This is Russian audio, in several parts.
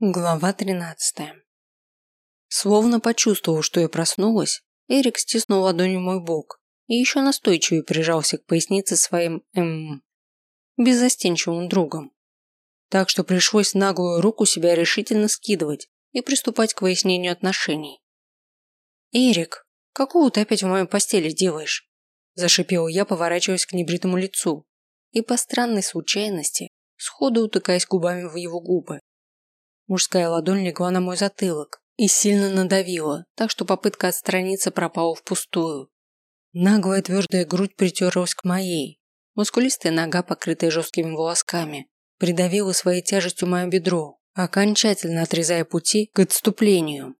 Глава тринадцатая. Словно почувствовав, что я проснулась, Эрик стиснул ладонью мой бок и еще настойчивее прижался к пояснице своим, эм, беззастенчивым другом. Так что пришлось наглую руку себя решительно скидывать и приступать к выяснению отношений. «Эрик, какого ты опять в моей постели делаешь?» Зашипела я, поворачиваясь к небритому лицу и по странной случайности сходу утыкаясь губами в его губы. Мужская ладонь легла на мой затылок и сильно надавила, так что попытка отстраниться пропала впустую. Наглая твердая грудь притерлась к моей. Мускулистая нога, покрытая жесткими волосками, придавила своей тяжестью мое бедро, окончательно отрезая пути к отступлению.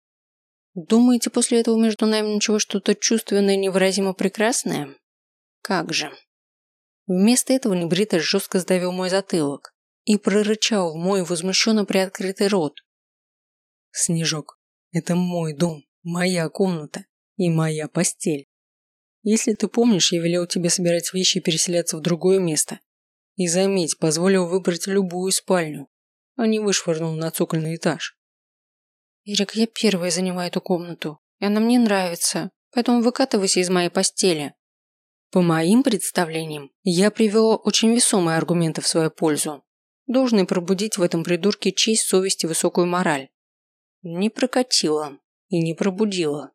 Думаете, после этого между нами ничего что-то чувственное и невыразимо прекрасное? Как же. Вместо этого небритый жестко сдавил мой затылок, и прорычал в мой возмущенно приоткрытый рот. «Снежок, это мой дом, моя комната и моя постель. Если ты помнишь, я велел тебе собирать вещи и переселяться в другое место. И заметь, позволил выбрать любую спальню, а не вышвырнул на цокольный этаж. Ирик, я первая занимаю эту комнату, и она мне нравится, поэтому выкатывайся из моей постели. По моим представлениям, я привела очень весомые аргументы в свою пользу должны пробудить в этом придурке честь, совесть и высокую мораль. Не прокатило и не пробудило.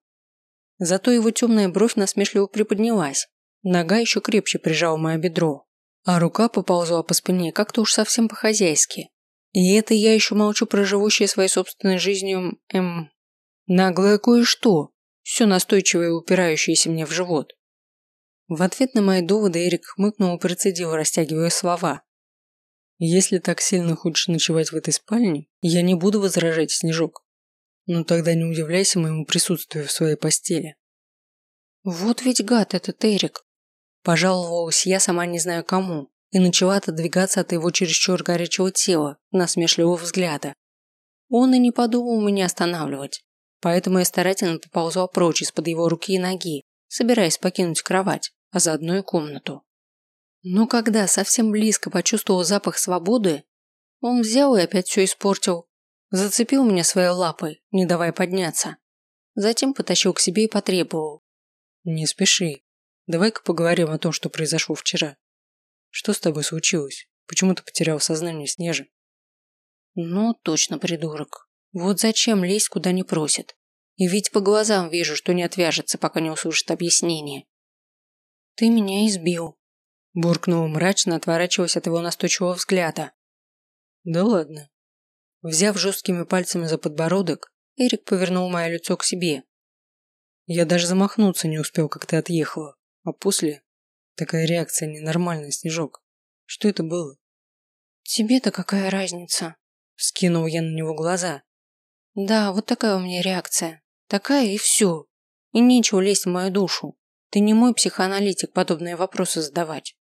Зато его темная бровь насмешливо приподнялась, нога еще крепче прижала мое бедро, а рука поползла по спине как-то уж совсем по-хозяйски. И это я еще молчу про живущее своей собственной жизнью, эм, наглое кое-что, все настойчивое и упирающееся мне в живот. В ответ на мои доводы Эрик хмыкнул и процедил, растягивая слова. Если так сильно хочешь ночевать в этой спальне, я не буду возражать, Снежок. Но тогда не удивляйся моему присутствию в своей постели. Вот ведь гад этот Эрик. Пожаловалась я сама не знаю кому и начала отодвигаться от его чересчур горячего тела, насмешливого взгляда. Он и не подумал меня останавливать, поэтому я старательно поползла прочь из-под его руки и ноги, собираясь покинуть кровать, а заодно и комнату. Но когда совсем близко почувствовал запах свободы, он взял и опять все испортил. Зацепил меня своей лапой, не давая подняться. Затем потащил к себе и потребовал. «Не спеши. Давай-ка поговорим о том, что произошло вчера. Что с тобой случилось? Почему ты потерял сознание, Снежи?» «Ну, точно, придурок. Вот зачем лезть, куда не просит? И ведь по глазам вижу, что не отвяжется, пока не услышит объяснение. Ты меня избил, Буркнул мрачно, отворачиваясь от его настойчивого взгляда. Да ладно. Взяв жесткими пальцами за подбородок, Эрик повернул мое лицо к себе. Я даже замахнуться не успел, как ты отъехала. А после... Такая реакция ненормальная, Снежок. Что это было? Тебе-то какая разница? Скинул я на него глаза. Да, вот такая у меня реакция. Такая и все. И нечего лезть в мою душу. Ты не мой психоаналитик подобные вопросы задавать.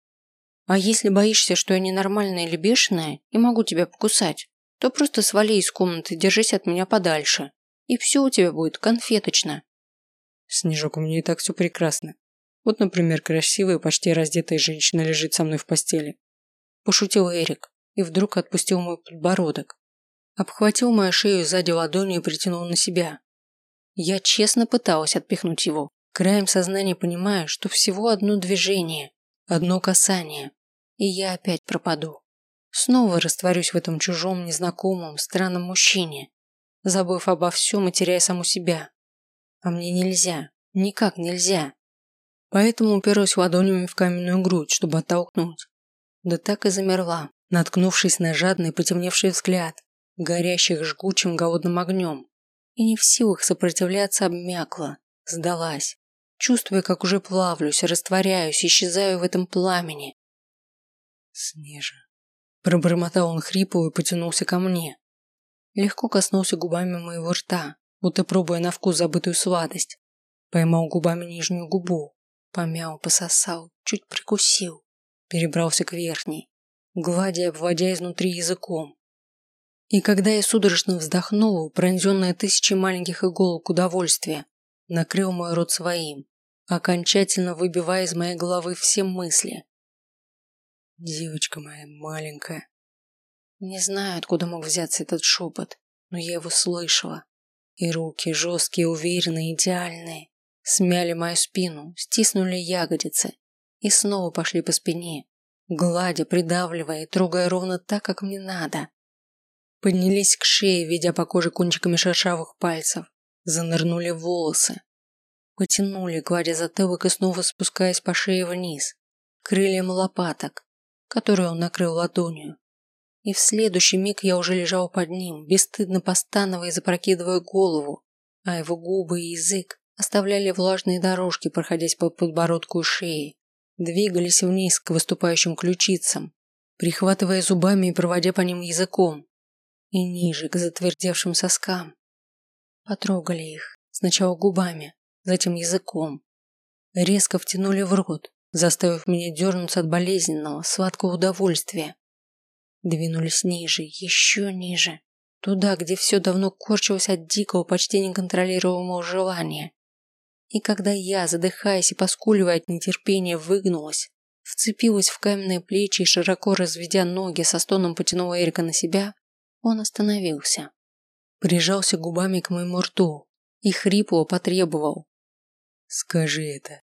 А если боишься, что я ненормальная или бешеная и могу тебя покусать, то просто свали из комнаты, держись от меня подальше. И все у тебя будет конфеточно. Снежок, у меня и так все прекрасно. Вот, например, красивая, почти раздетая женщина лежит со мной в постели. Пошутил Эрик и вдруг отпустил мой подбородок. Обхватил мою шею сзади ладонью и притянул на себя. Я честно пыталась отпихнуть его, краем сознания понимая, что всего одно движение, одно касание, и я опять пропаду. Снова растворюсь в этом чужом, незнакомом, странном мужчине, забыв обо всем и теряя саму себя. А мне нельзя, никак нельзя. Поэтому уперлась ладонями в каменную грудь, чтобы оттолкнуть. Да так и замерла, наткнувшись на жадный потемневший взгляд, горящих жгучим голодным огнем. И не в силах сопротивляться обмякла, сдалась, чувствуя, как уже плавлюсь, растворяюсь, исчезаю в этом пламени, Снежа. Пробормотал он хрипло и потянулся ко мне. Легко коснулся губами моего рта, будто пробуя на вкус забытую сладость. Поймал губами нижнюю губу, помял, пососал, чуть прикусил. Перебрался к верхней, гладя обводя изнутри языком. И когда я судорожно вздохнула, пронзенная тысячей маленьких иголок удовольствия, накрыл мой рот своим, окончательно выбивая из моей головы все мысли, Девочка моя маленькая. Не знаю, откуда мог взяться этот шепот, но я его слышала. И руки, жесткие, уверенные, идеальные, смяли мою спину, стиснули ягодицы и снова пошли по спине, гладя, придавливая и трогая ровно так, как мне надо. Поднялись к шее, ведя по коже кончиками шершавых пальцев, занырнули в волосы, потянули, гладя затылок и снова спускаясь по шее вниз, крыльям лопаток, которые он накрыл ладонью. И в следующий миг я уже лежал под ним, бесстыдно постановая и запрокидывая голову, а его губы и язык оставляли влажные дорожки, проходясь по подбородку и шее, двигались вниз к выступающим ключицам, прихватывая зубами и проводя по ним языком, и ниже к затвердевшим соскам. Потрогали их, сначала губами, затем языком. Резко втянули в рот, заставив меня дернуться от болезненного, сладкого удовольствия. Двинулись ниже, еще ниже, туда, где все давно корчилось от дикого, почти неконтролируемого желания. И когда я, задыхаясь и поскуливая от нетерпения, выгнулась, вцепилась в каменные плечи и широко разведя ноги, со стоном потянула Эрика на себя, он остановился. Прижался губами к моему рту и хрипло потребовал. «Скажи это.